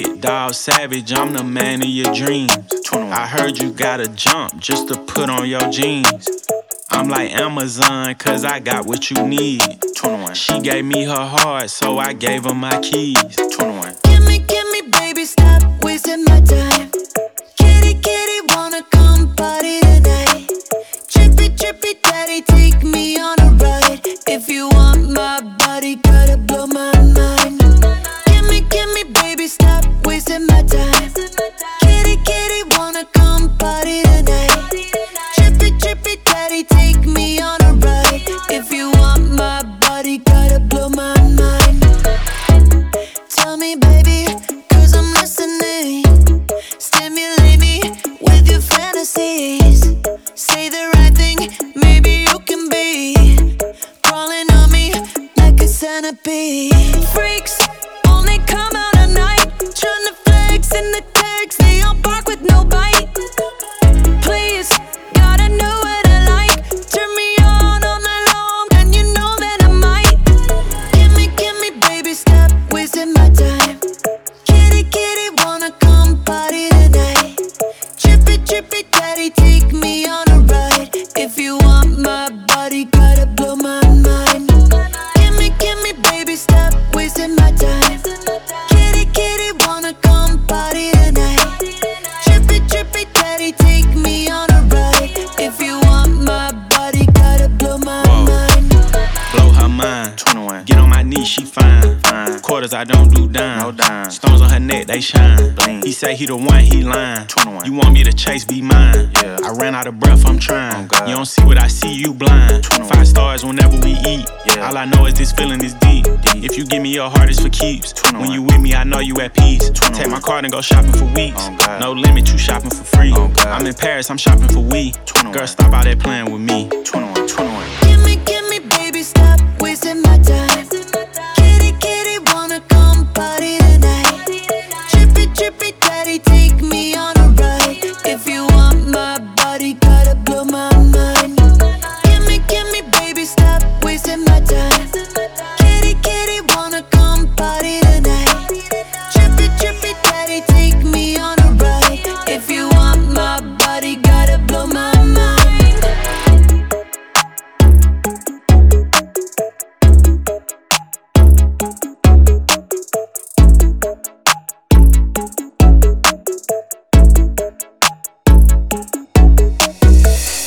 dog savage, I'm the man of your dreams. I heard you gotta jump just to put on your jeans. I'm like Amazon, cause I got what you need. 21. She gave me her heart, so I gave her my keys. 21. Like a centipede. Freaks only come out at night, tryna flex in the text. They all bark with no bite. Please, gotta know what I like. Turn me on all night long, and you know that I might. Gimme, gimme, baby, stop wasting my time. Kitty, kitty, wanna come party tonight. Trippy, trippy, daddy, take me on a ride. If you want my 21. Get on my knees, she fine. Fine. Quarters, I don't do dime. No dime. Stones on her neck, they shine. Bling. He say he the one, he lying. 21. You want me to chase, be mine. Yeah. I ran out of breath, I'm trying. Oh, you don't see what I see, you blind. 21. Five stars whenever we eat. Yeah. All I know is this feeling is deep. Deep. If you give me your heart, it's for keeps. 21. When you with me, I know you at peace. 21. Take my card and go shopping for weeks. Oh, no limit, you shopping for free. Oh, I'm in Paris, I'm shopping for we. 21. Girl, stop out there playing with me. 21.